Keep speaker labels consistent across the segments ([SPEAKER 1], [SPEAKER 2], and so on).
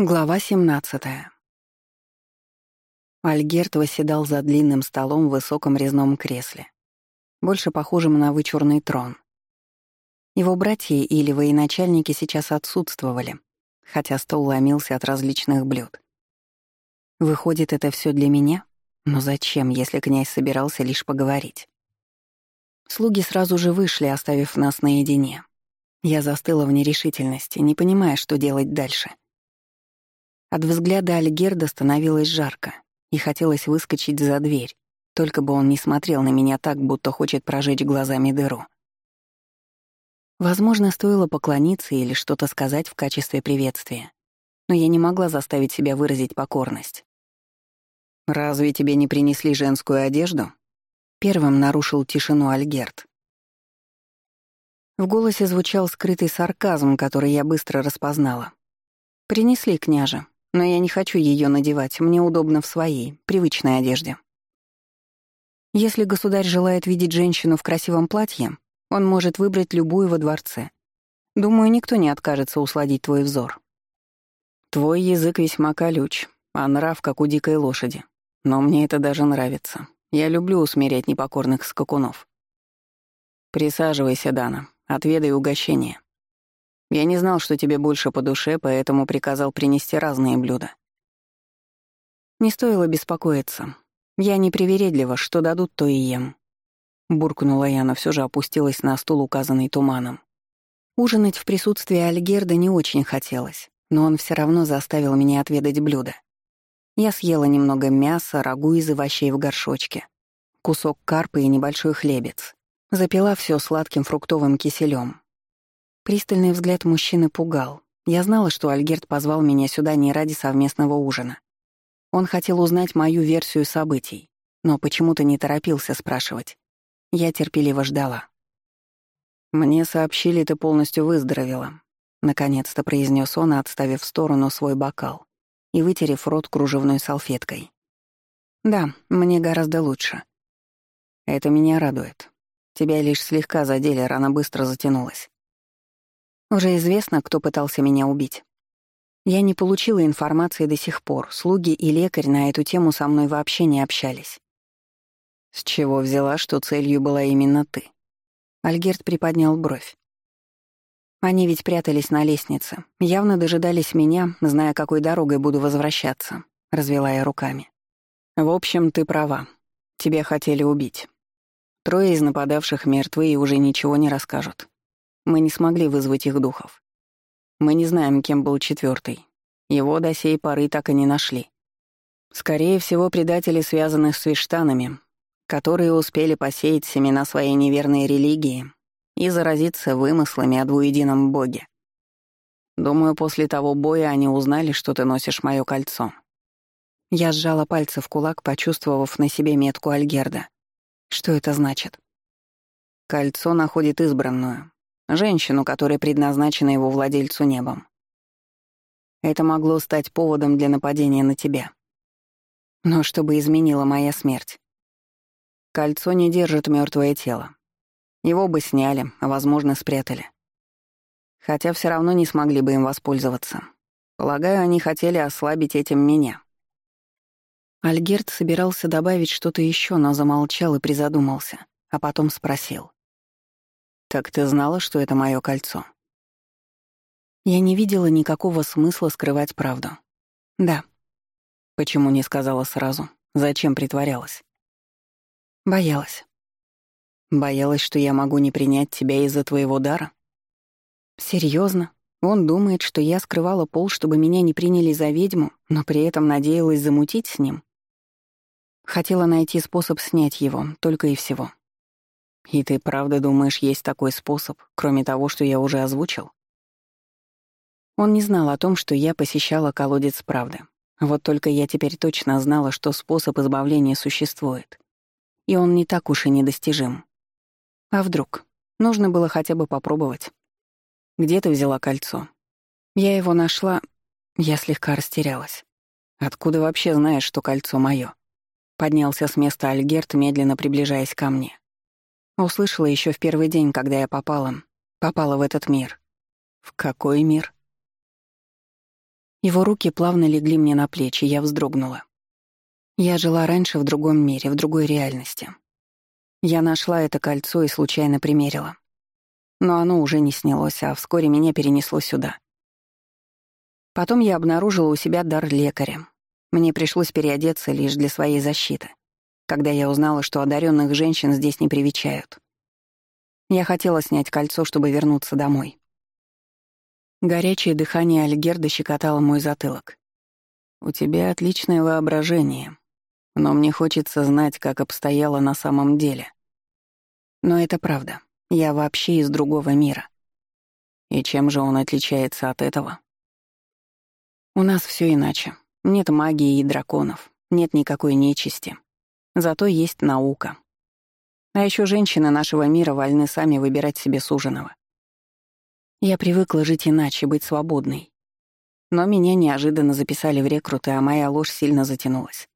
[SPEAKER 1] Глава 17. Альгерт восседал за длинным столом в высоком резном кресле, больше похожим на вычурный трон. Его братья или военачальники сейчас отсутствовали, хотя стол ломился от различных блюд. Выходит, это все для меня? Но зачем, если князь собирался лишь поговорить? Слуги сразу же вышли, оставив нас наедине. Я застыла в нерешительности, не понимая, что делать дальше — от взгляда Альгерда становилось жарко, и хотелось выскочить за дверь, только бы он не смотрел на меня так, будто хочет прожечь глазами дыру. Возможно, стоило поклониться или что-то сказать в качестве приветствия, но я не могла заставить себя выразить покорность. «Разве тебе не принесли женскую одежду?» Первым нарушил тишину Альгерт. В голосе звучал скрытый сарказм, который я быстро распознала. «Принесли, княже, но я не хочу ее надевать, мне удобно в своей, привычной одежде. Если государь желает видеть женщину в красивом платье, он может выбрать любую во дворце. Думаю, никто не откажется усладить твой взор. Твой язык весьма колюч, а нрав, как у дикой лошади. Но мне это даже нравится. Я люблю усмирять непокорных скакунов. Присаживайся, Дана, отведай угощение. Я не знал, что тебе больше по душе, поэтому приказал принести разные блюда. Не стоило беспокоиться. Я не привередлива, что дадут, то и ем. Буркнула я, но все же опустилась на стул, указанный туманом. Ужинать в присутствии Альгерда не очень хотелось, но он все равно заставил меня отведать блюдо. Я съела немного мяса, рагу из овощей в горшочке, кусок карпа и небольшой хлебец. Запила все сладким фруктовым киселем, Пристальный взгляд мужчины пугал. Я знала, что Альгерт позвал меня сюда не ради совместного ужина. Он хотел узнать мою версию событий, но почему-то не торопился спрашивать. Я терпеливо ждала. «Мне сообщили, ты полностью выздоровела», — наконец-то произнес он, отставив в сторону свой бокал и вытерев рот кружевной салфеткой. «Да, мне гораздо лучше». «Это меня радует. Тебя лишь слегка задели, рана быстро затянулась. Уже известно, кто пытался меня убить. Я не получила информации до сих пор, слуги и лекарь на эту тему со мной вообще не общались. С чего взяла, что целью была именно ты? Альгерт приподнял бровь. Они ведь прятались на лестнице, явно дожидались меня, зная, какой дорогой буду возвращаться, развела я руками. В общем, ты права. Тебя хотели убить. Трое из нападавших мертвы и уже ничего не расскажут. Мы не смогли вызвать их духов. Мы не знаем, кем был четвертый. Его до сей поры так и не нашли. Скорее всего, предатели связаны с свиштанами, которые успели посеять семена своей неверной религии и заразиться вымыслами о двуедином боге. Думаю, после того боя они узнали, что ты носишь мое кольцо. Я сжала пальцы в кулак, почувствовав на себе метку Альгерда. Что это значит? Кольцо находит избранную, Женщину, которая предназначена его владельцу небом. Это могло стать поводом для нападения на тебя. Но чтобы изменила моя смерть. Кольцо не держит мертвое тело. Его бы сняли, а, возможно, спрятали. Хотя все равно не смогли бы им воспользоваться. Полагаю, они хотели ослабить этим меня. Альгерт собирался добавить что-то еще, но замолчал и призадумался, а потом спросил. «Так ты знала, что это мое кольцо?» Я не видела никакого смысла скрывать правду. «Да». «Почему не сказала сразу? Зачем притворялась?» «Боялась». «Боялась, что я могу не принять тебя из-за твоего дара?» Серьезно? Он думает, что я скрывала пол, чтобы меня не приняли за ведьму, но при этом надеялась замутить с ним?» Хотела найти способ снять его, только и всего. «И ты правда думаешь, есть такой способ, кроме того, что я уже озвучил?» Он не знал о том, что я посещала колодец правды. Вот только я теперь точно знала, что способ избавления существует. И он не так уж и недостижим. А вдруг? Нужно было хотя бы попробовать. «Где ты взяла кольцо?» Я его нашла... Я слегка растерялась. «Откуда вообще знаешь, что кольцо моё?» Поднялся с места Альгерт, медленно приближаясь ко мне. Услышала еще в первый день, когда я попала. Попала в этот мир. В какой мир? Его руки плавно легли мне на плечи, я вздрогнула. Я жила раньше в другом мире, в другой реальности. Я нашла это кольцо и случайно примерила. Но оно уже не снялось, а вскоре меня перенесло сюда. Потом я обнаружила у себя дар лекаря. Мне пришлось переодеться лишь для своей защиты, когда я узнала, что одаренных женщин здесь не привечают. Я хотела снять кольцо, чтобы вернуться домой. Горячее дыхание Альгерда щекотало мой затылок. «У тебя отличное воображение, но мне хочется знать, как обстояло на самом деле. Но это правда. Я вообще из другого мира. И чем же он отличается от этого? У нас все иначе. Нет магии и драконов, нет никакой нечисти. Зато есть наука. А еще женщины нашего мира вольны сами выбирать себе суженого. Я привыкла жить иначе, быть свободной. Но меня неожиданно записали в рекруты, а моя ложь сильно затянулась.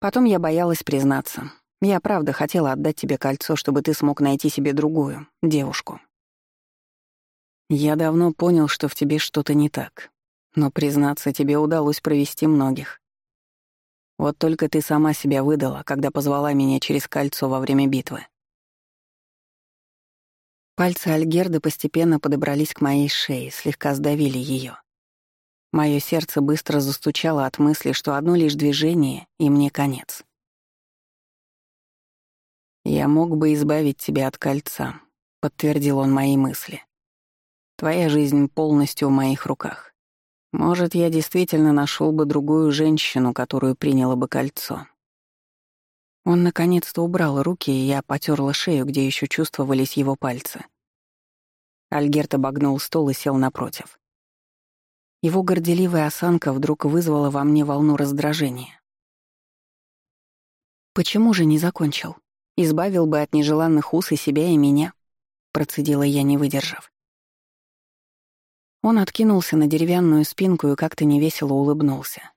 [SPEAKER 1] Потом я боялась признаться. Я правда хотела отдать тебе кольцо, чтобы ты смог найти себе другую, девушку. Я давно понял, что в тебе что-то не так. Но, признаться, тебе удалось провести многих. Вот только ты сама себя выдала, когда позвала меня через кольцо во время битвы. Пальцы Альгерды постепенно подобрались к моей шее, слегка сдавили ее. Мое сердце быстро застучало от мысли, что одно лишь движение, и мне конец. «Я мог бы избавить тебя от кольца», — подтвердил он мои мысли. «Твоя жизнь полностью в моих руках. Может, я действительно нашел бы другую женщину, которую приняла бы кольцо». Он наконец-то убрал руки, и я потерла шею, где еще чувствовались его пальцы. Альгерт обогнул стол и сел напротив. Его горделивая осанка вдруг вызвала во мне волну раздражения. «Почему же не закончил?» Избавил бы от нежеланных уз и себя, и меня, процедила я, не выдержав. Он откинулся на деревянную спинку и как-то невесело улыбнулся.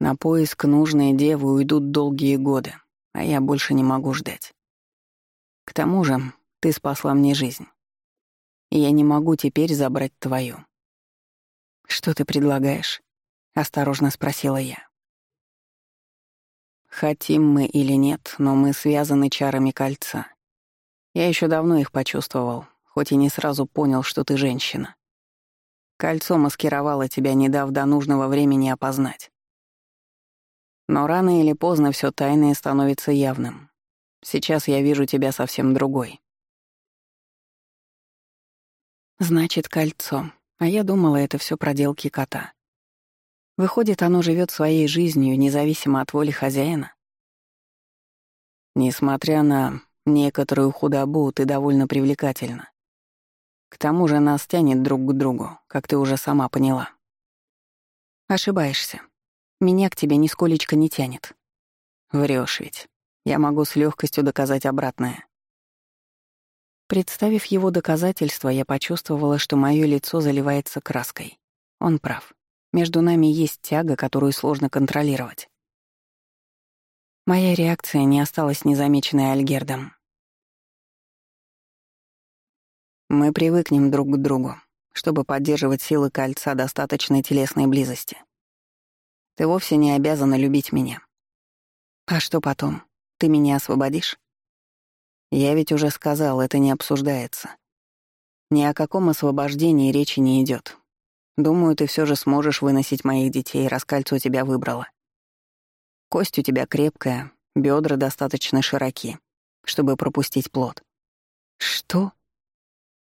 [SPEAKER 1] На поиск нужной девы уйдут долгие годы, а я больше не могу ждать. К тому же ты спасла мне жизнь. И я не могу теперь забрать твою. «Что ты предлагаешь?» — осторожно спросила я. Хотим мы или нет, но мы связаны чарами кольца. Я еще давно их почувствовал, хоть и не сразу понял, что ты женщина. Кольцо маскировало тебя, не дав до нужного времени опознать. Но рано или поздно все тайное становится явным. Сейчас я вижу тебя совсем другой. Значит, кольцо. А я думала, это все проделки кота. Выходит, оно живет своей жизнью, независимо от воли хозяина? Несмотря на некоторую худобу, ты довольно привлекательна. К тому же нас тянет друг к другу, как ты уже сама поняла. Ошибаешься. Меня к тебе нисколечко не тянет. Врешь ведь. Я могу с легкостью доказать обратное. Представив его доказательства, я почувствовала, что мое лицо заливается краской. Он прав. Между нами есть тяга, которую сложно контролировать. Моя реакция не осталась незамеченной Альгердом. Мы привыкнем друг к другу, чтобы поддерживать силы кольца достаточной телесной близости. Ты вовсе не обязана любить меня. А что потом? Ты меня освободишь? Я ведь уже сказал, это не обсуждается. Ни о каком освобождении речи не идет. Думаю, ты все же сможешь выносить моих детей, раз кольцо тебя выбрало. Кость у тебя крепкая, бедра достаточно широки, чтобы пропустить плод. Что?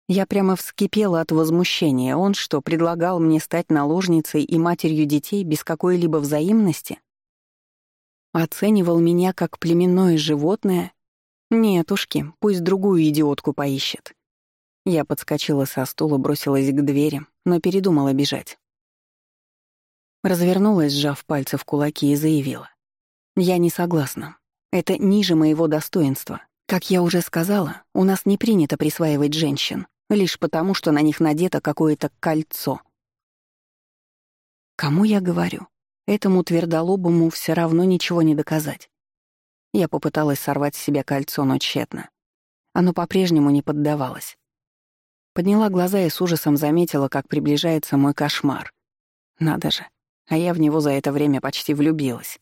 [SPEAKER 1] Я прямо вскипела от возмущения. Он что, предлагал мне стать наложницей и матерью детей без какой-либо взаимности? Оценивал меня как племенное животное? Нет, ушки, пусть другую идиотку поищет. Я подскочила со стула, бросилась к двери, но передумала бежать. Развернулась, сжав пальцы в кулаки, и заявила. «Я не согласна. Это ниже моего достоинства. Как я уже сказала, у нас не принято присваивать женщин, лишь потому, что на них надето какое-то кольцо». Кому я говорю? Этому твердолобому все равно ничего не доказать. Я попыталась сорвать с себя кольцо, но тщетно. Оно по-прежнему не поддавалось. Подняла глаза и с ужасом заметила, как приближается мой кошмар. Надо же, а я в него за это время почти влюбилась.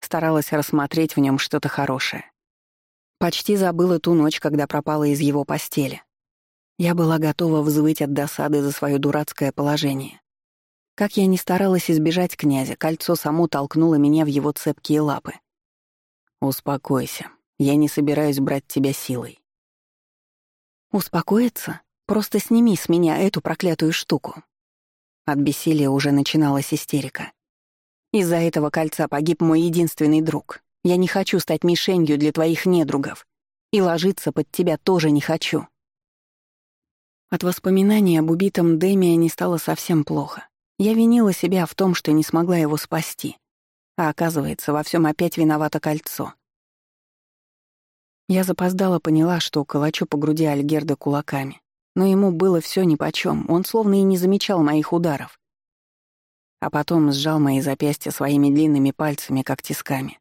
[SPEAKER 1] Старалась рассмотреть в нем что-то хорошее. Почти забыла ту ночь, когда пропала из его постели. Я была готова взвыть от досады за свое дурацкое положение. Как я ни старалась избежать князя, кольцо само толкнуло меня в его цепкие лапы. «Успокойся, я не собираюсь брать тебя силой». «Успокоиться? Просто сними с меня эту проклятую штуку». От бессилия уже начиналась истерика. «Из-за этого кольца погиб мой единственный друг. Я не хочу стать мишенью для твоих недругов. И ложиться под тебя тоже не хочу». От воспоминаний об убитом Демия не стало совсем плохо. Я винила себя в том, что не смогла его спасти. А оказывается, во всем опять виновато кольцо. Я запоздала поняла, что калачу по груди Альгерда кулаками. Но ему было все нипочем, он словно и не замечал моих ударов. А потом сжал мои запястья своими длинными пальцами, как тисками.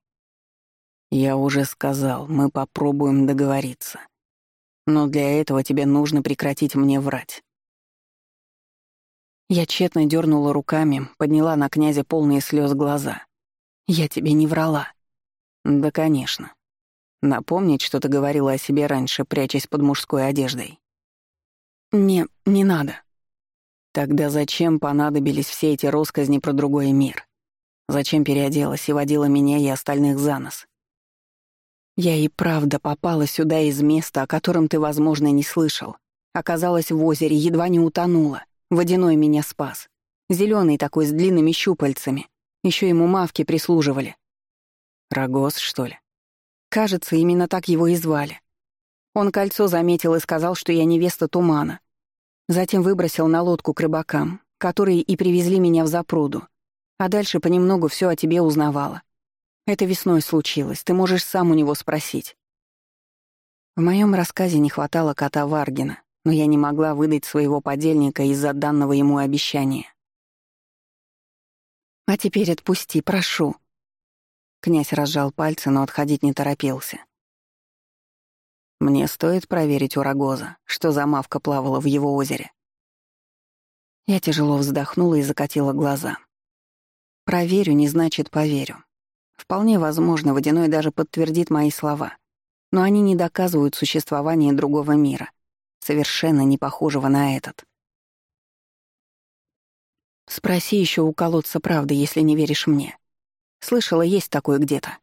[SPEAKER 1] «Я уже сказал, мы попробуем договориться. Но для этого тебе нужно прекратить мне врать». Я тщетно дернула руками, подняла на князя полные слез глаза. «Я тебе не врала». «Да, конечно. Напомнить, что ты говорила о себе раньше, прячась под мужской одеждой». «Не, не надо». Тогда зачем понадобились все эти россказни про другой мир? Зачем переоделась и водила меня и остальных за нос? Я и правда попала сюда из места, о котором ты, возможно, не слышал. Оказалась в озере, едва не утонула. Водяной меня спас. Зеленый такой, с длинными щупальцами. Еще ему мавки прислуживали. Рогоз, что ли? Кажется, именно так его и звали. Он кольцо заметил и сказал, что я невеста тумана. Затем выбросил на лодку к рыбакам, которые и привезли меня в запруду. А дальше понемногу все о тебе узнавала. Это весной случилось, ты можешь сам у него спросить. В моем рассказе не хватало кота Варгина, но я не могла выдать своего подельника из-за данного ему обещания. «А теперь отпусти, прошу». Князь разжал пальцы, но отходить не торопился. Мне стоит проверить у Рогоза, что за мавка плавала в его озере. Я тяжело вздохнула и закатила глаза. Проверю не значит поверю. Вполне возможно, Водяной даже подтвердит мои слова. Но они не доказывают существование другого мира, совершенно не похожего на этот. Спроси еще у колодца правды, если не веришь мне. Слышала, есть такое где-то.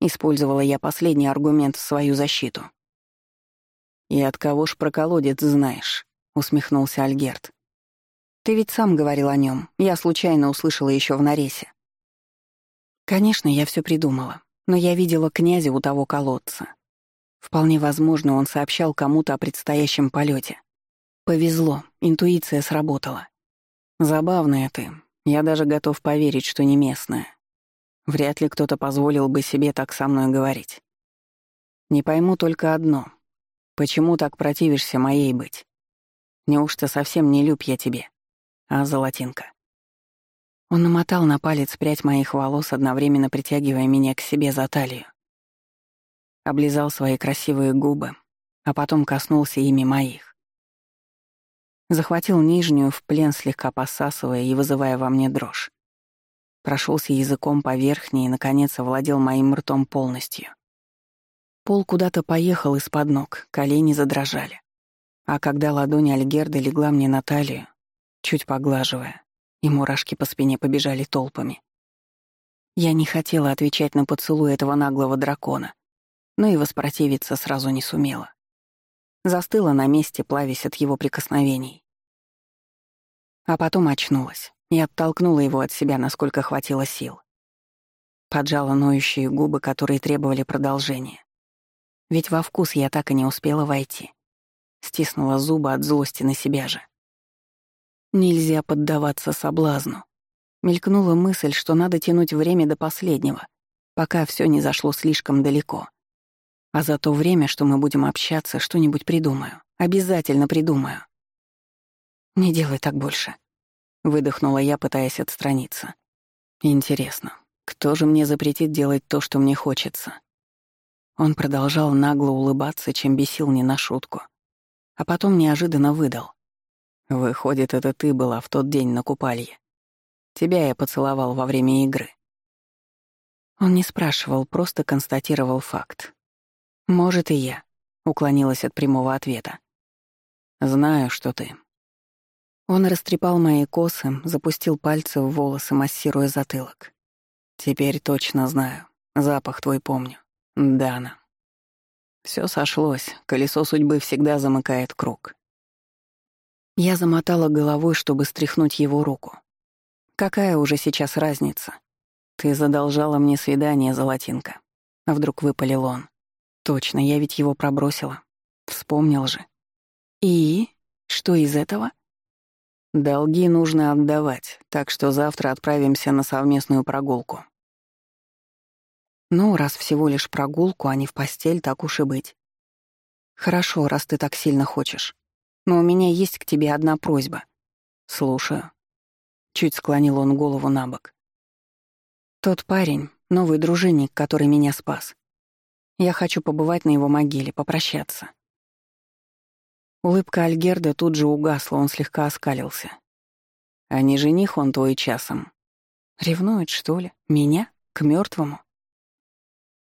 [SPEAKER 1] Использовала я последний аргумент в свою защиту. «И от кого ж про колодец знаешь?» — усмехнулся Альгерт. «Ты ведь сам говорил о нем. Я случайно услышала еще в Наресе». Конечно, я все придумала, но я видела князя у того колодца. Вполне возможно, он сообщал кому-то о предстоящем полете. Повезло, интуиция сработала. Забавная ты. Я даже готов поверить, что не местная. Вряд ли кто-то позволил бы себе так со мной говорить. Не пойму только одно. Почему так противишься моей быть? Неужто совсем не люб я тебе? А, золотинка? Он намотал на палец прядь моих волос, одновременно притягивая меня к себе за талию. Облизал свои красивые губы, а потом коснулся ими моих. Захватил нижнюю в плен, слегка посасывая и вызывая во мне дрожь прошелся языком по верхней и, наконец, овладел моим ртом полностью. Пол куда-то поехал из-под ног, колени задрожали. А когда ладонь Альгерда легла мне на талию, чуть поглаживая, и мурашки по спине побежали толпами. Я не хотела отвечать на поцелуй этого наглого дракона, но и воспротивиться сразу не сумела. Застыла на месте, плавясь от его прикосновений. А потом очнулась и оттолкнула его от себя, насколько хватило сил. Поджала ноющие губы, которые требовали продолжения. Ведь во вкус я так и не успела войти. Стиснула зубы от злости на себя же. Нельзя поддаваться соблазну. Мелькнула мысль, что надо тянуть время до последнего, пока все не зашло слишком далеко. А за то время, что мы будем общаться, что-нибудь придумаю. Обязательно придумаю. Не делай так больше. Выдохнула я, пытаясь отстраниться. Интересно, кто же мне запретит делать то, что мне хочется? Он продолжал нагло улыбаться, чем бесил не на шутку. а потом неожиданно выдал. «Выходит, это ты была в тот день на купалье. Тебя я поцеловал во время игры». Он не спрашивал, просто констатировал факт. «Может, и я», — уклонилась от прямого ответа. «Знаю, что ты». Он растрепал мои косы, запустил пальцы в волосы, массируя затылок. «Теперь точно знаю. Запах твой помню. Дана». Все сошлось, колесо судьбы всегда замыкает круг. Я замотала головой, чтобы стряхнуть его руку. Какая уже сейчас разница? Ты задолжала мне свидание, Золотинка. А вдруг выпалил он. Точно, я ведь его пробросила. Вспомнил же. И? Что из этого? Долги нужно отдавать, так что завтра отправимся на совместную прогулку. Ну, раз всего лишь прогулку, а не в постель, так уж и быть. Хорошо, раз ты так сильно хочешь. Но у меня есть к тебе одна просьба. Слушаю. Чуть склонил он голову на бок. Тот парень, новый дружинник, который меня спас. Я хочу побывать на его могиле, попрощаться. Улыбка Альгерда тут же угасла, он слегка оскалился. А не жених он твой часом. Ревнует, что ли? Меня? К мертвому?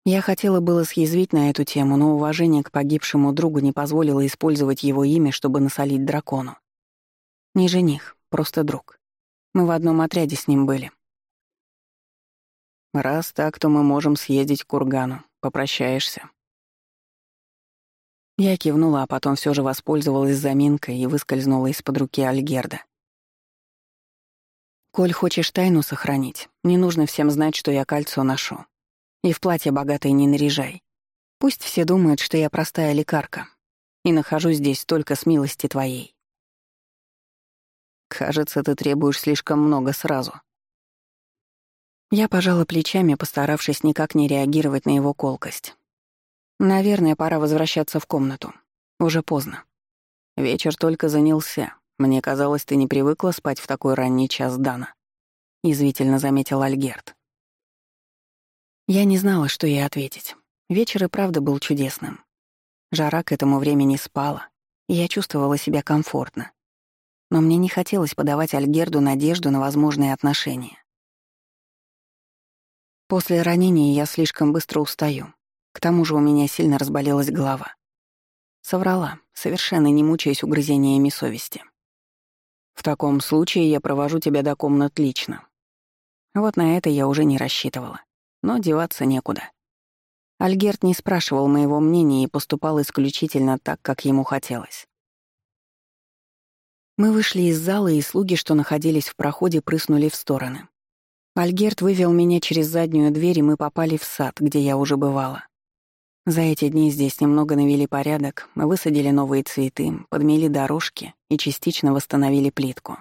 [SPEAKER 1] Я хотела было съязвить на эту тему, но уважение к погибшему другу не позволило использовать его имя, чтобы насолить дракону. Не жених, просто друг. Мы в одном отряде с ним были. Раз так, то мы можем съездить к Кургану. Попрощаешься. Я кивнула, а потом все же воспользовалась заминкой и выскользнула из-под руки Альгерда. «Коль хочешь тайну сохранить, не нужно всем знать, что я кольцо ношу. И в платье богатое не наряжай. Пусть все думают, что я простая лекарка. И нахожусь здесь только с милости твоей. Кажется, ты требуешь слишком много сразу. Я пожала плечами, постаравшись никак не реагировать на его колкость. Наверное, пора возвращаться в комнату. Уже поздно. Вечер только занялся. Мне казалось, ты не привыкла спать в такой ранний час, Дана. Извительно заметил Альгерт. Я не знала, что ей ответить. Вечер и правда был чудесным. Жара к этому времени спала, и я чувствовала себя комфортно. Но мне не хотелось подавать Альгерду надежду на возможные отношения. После ранения я слишком быстро устаю. К тому же у меня сильно разболелась голова. Соврала, совершенно не мучаясь угрызениями совести. В таком случае я провожу тебя до комнат лично. Вот на это я уже не рассчитывала но деваться некуда. Альгерт не спрашивал моего мнения и поступал исключительно так, как ему хотелось. Мы вышли из зала, и слуги, что находились в проходе, прыснули в стороны. Альгерт вывел меня через заднюю дверь, и мы попали в сад, где я уже бывала. За эти дни здесь немного навели порядок, мы высадили новые цветы, подмели дорожки и частично восстановили плитку.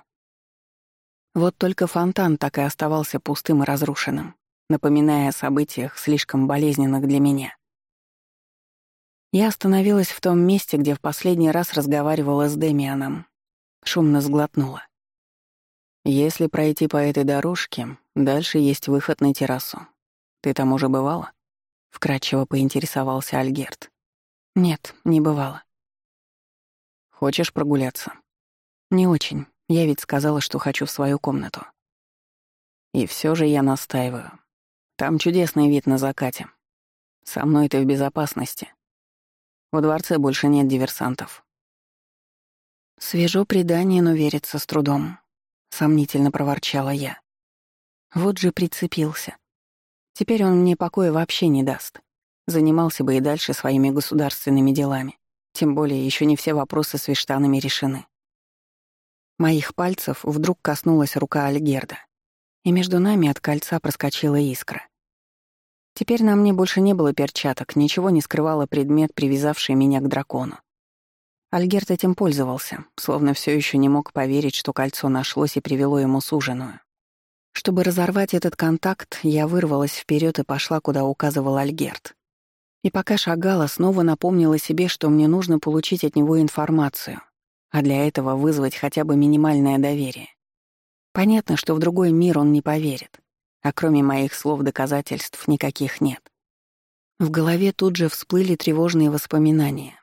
[SPEAKER 1] Вот только фонтан так и оставался пустым и разрушенным напоминая о событиях, слишком болезненных для меня. Я остановилась в том месте, где в последний раз разговаривала с Демианом. Шумно сглотнула. Если пройти по этой дорожке, дальше есть выход на террасу. Ты там уже бывала? Вкратчиво поинтересовался Альгерт. Нет, не бывала. Хочешь прогуляться? Не очень. Я ведь сказала, что хочу в свою комнату. И все же я настаиваю. Там чудесный вид на закате. Со мной ты в безопасности. В дворце больше нет диверсантов. Свежо предание, но верится с трудом. Сомнительно проворчала я. Вот же прицепился. Теперь он мне покоя вообще не даст. Занимался бы и дальше своими государственными делами. Тем более еще не все вопросы с виштанами решены. Моих пальцев вдруг коснулась рука Альгерда и между нами от кольца проскочила искра. Теперь на мне больше не было перчаток, ничего не скрывало предмет, привязавший меня к дракону. Альгерт этим пользовался, словно все еще не мог поверить, что кольцо нашлось и привело ему суженую. Чтобы разорвать этот контакт, я вырвалась вперед и пошла, куда указывал Альгерт. И пока шагала, снова напомнила себе, что мне нужно получить от него информацию, а для этого вызвать хотя бы минимальное доверие. Понятно, что в другой мир он не поверит, а кроме моих слов доказательств никаких нет. В голове тут же всплыли тревожные воспоминания.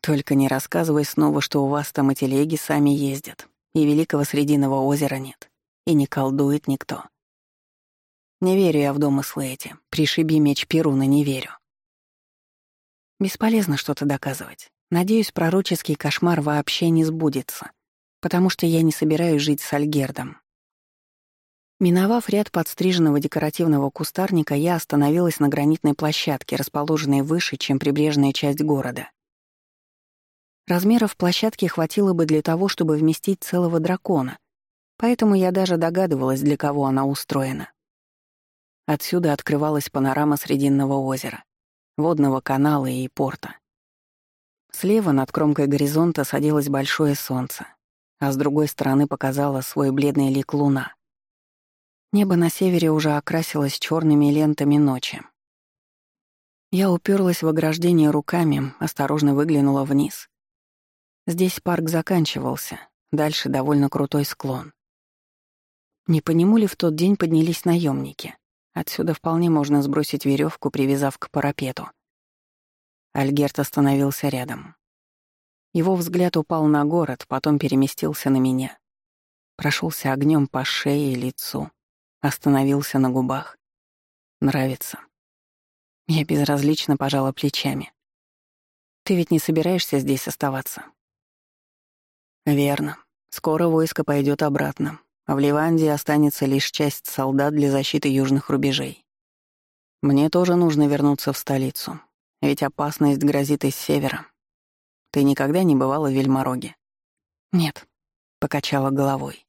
[SPEAKER 1] Только не рассказывай снова, что у вас там и телеги сами ездят, и Великого Срединного озера нет, и не колдует никто. Не верю я в домыслы эти. Пришиби меч Перуна, не верю. Бесполезно что-то доказывать. Надеюсь, пророческий кошмар вообще не сбудется, потому что я не собираюсь жить с Альгердом. Миновав ряд подстриженного декоративного кустарника, я остановилась на гранитной площадке, расположенной выше, чем прибрежная часть города. Размеров площадки хватило бы для того, чтобы вместить целого дракона, поэтому я даже догадывалась, для кого она устроена. Отсюда открывалась панорама Срединного озера, водного канала и порта. Слева над кромкой горизонта садилось большое солнце, а с другой стороны показала свой бледный лик луна — Небо на севере уже окрасилось черными лентами ночи. Я уперлась в ограждение руками, осторожно выглянула вниз. Здесь парк заканчивался, дальше довольно крутой склон. Не по нему ли в тот день поднялись наемники? Отсюда вполне можно сбросить веревку, привязав к парапету. Альгерт остановился рядом. Его взгляд упал на город, потом переместился на меня. Прошелся огнем по шее и лицу. Остановился на губах. Нравится. Я безразлично пожала плечами. Ты ведь не собираешься здесь оставаться? Верно. Скоро войско пойдет обратно, а в Ливандии останется лишь часть солдат для защиты южных рубежей. Мне тоже нужно вернуться в столицу, ведь опасность грозит из севера. Ты никогда не бывала в Вельмороге? Нет, покачала головой.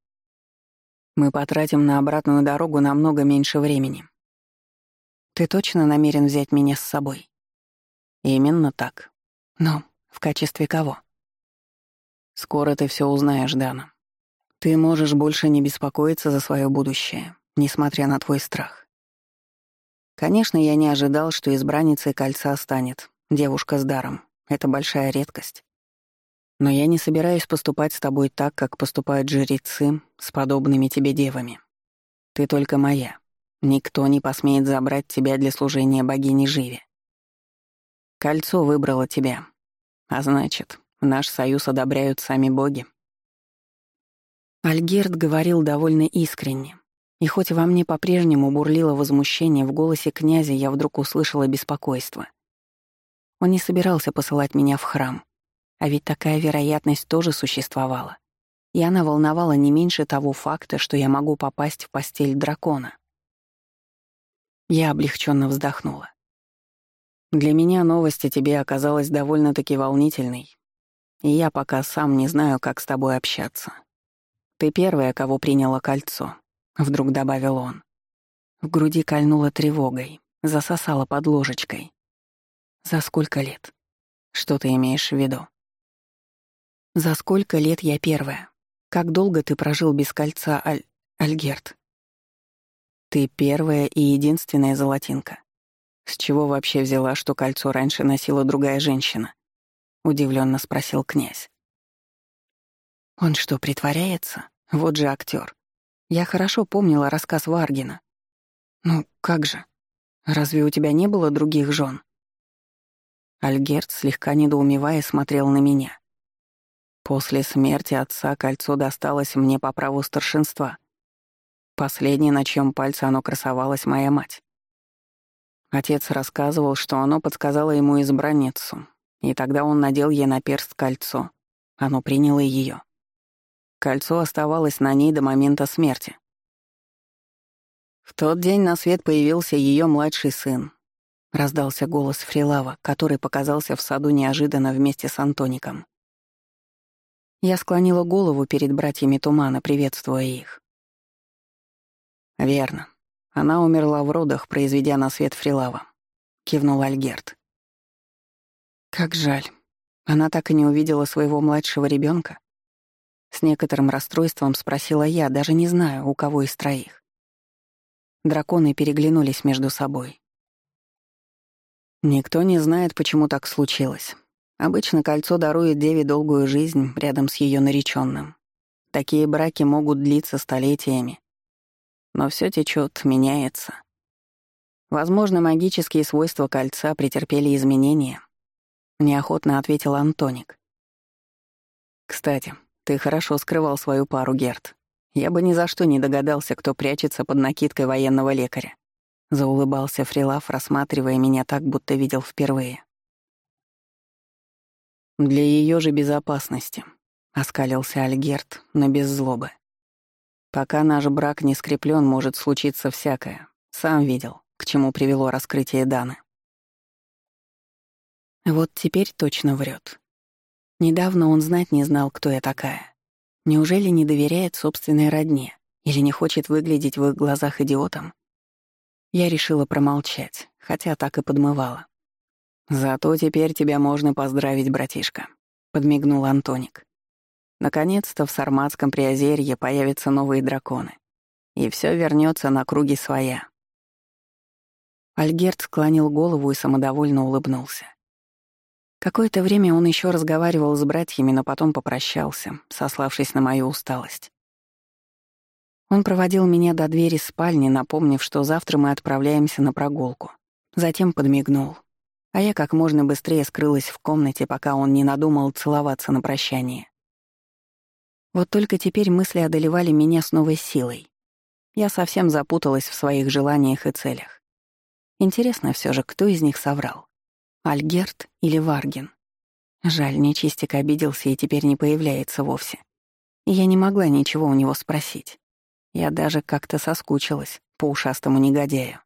[SPEAKER 1] Мы потратим на обратную дорогу намного меньше времени. Ты точно намерен взять меня с собой? Именно так. Но в качестве кого? Скоро ты все узнаешь, Дана. Ты можешь больше не беспокоиться за свое будущее, несмотря на твой страх. Конечно, я не ожидал, что избранницей кольца станет девушка с даром. Это большая редкость. Но я не собираюсь поступать с тобой так, как поступают жрецы с подобными тебе девами. Ты только моя. Никто не посмеет забрать тебя для служения богини Живи. Кольцо выбрало тебя. А значит, наш союз одобряют сами боги. Альгерт говорил довольно искренне. И хоть во мне по-прежнему бурлило возмущение, в голосе князя я вдруг услышала беспокойство. Он не собирался посылать меня в храм. А ведь такая вероятность тоже существовала. И она волновала не меньше того факта, что я могу попасть в постель дракона. Я облегченно вздохнула. Для меня новость о тебе оказалась довольно-таки волнительной, и я пока сам не знаю, как с тобой общаться. Ты первая, кого приняло кольцо, — вдруг добавил он. В груди кольнула тревогой, засосала под ложечкой. За сколько лет? Что ты имеешь в виду? За сколько лет я первая? Как долго ты прожил без кольца, Аль... Альгерт? Ты первая и единственная золотинка. С чего вообще взяла, что кольцо раньше носила другая женщина? Удивленно спросил князь. Он что, притворяется? Вот же актер. Я хорошо помнила рассказ Варгина. Ну, как же? Разве у тебя не было других жен? Альгерт, слегка недоумевая, смотрел на меня. После смерти отца кольцо досталось мне по праву старшинства. Последнее, на чьем пальце оно красовалось, моя мать. Отец рассказывал, что оно подсказало ему избранницу, и тогда он надел ей на перст кольцо. Оно приняло ее. Кольцо оставалось на ней до момента смерти. В тот день на свет появился ее младший сын. Раздался голос Фрилава, который показался в саду неожиданно вместе с Антоником. Я склонила голову перед братьями Тумана, приветствуя их. «Верно. Она умерла в родах, произведя на свет Фрилава», — кивнул Альгерт. «Как жаль. Она так и не увидела своего младшего ребенка. С некоторым расстройством спросила я, даже не знаю, у кого из троих. Драконы переглянулись между собой. Никто не знает, почему так случилось. Обычно кольцо дарует деве долгую жизнь рядом с ее нареченным. Такие браки могут длиться столетиями. Но все течет, меняется. Возможно, магические свойства кольца претерпели изменения. — неохотно ответил Антоник. «Кстати, ты хорошо скрывал свою пару, Герт. Я бы ни за что не догадался, кто прячется под накидкой военного лекаря». Заулыбался Фрилав, рассматривая меня так, будто видел впервые. «Для ее же безопасности», — оскалился Альгерт, но без злобы. «Пока наш брак не скреплен, может случиться всякое. Сам видел, к чему привело раскрытие Даны». Вот теперь точно врет. Недавно он знать не знал, кто я такая. Неужели не доверяет собственной родне или не хочет выглядеть в их глазах идиотом? Я решила промолчать, хотя так и подмывала. «Зато теперь тебя можно поздравить, братишка», — подмигнул Антоник. «Наконец-то в Сарматском приозерье появятся новые драконы, и все вернется на круги своя». Альгерт склонил голову и самодовольно улыбнулся. Какое-то время он еще разговаривал с братьями, но потом попрощался, сославшись на мою усталость. Он проводил меня до двери спальни, напомнив, что завтра мы отправляемся на прогулку. Затем подмигнул. А я как можно быстрее скрылась в комнате, пока он не надумал целоваться на прощание. Вот только теперь мысли одолевали меня с новой силой. Я совсем запуталась в своих желаниях и целях. Интересно все же, кто из них соврал. Альгерт или Варгин. Жаль, нечистик обиделся и теперь не появляется вовсе. Я не могла ничего у него спросить. Я даже как-то соскучилась по ушастому негодяю.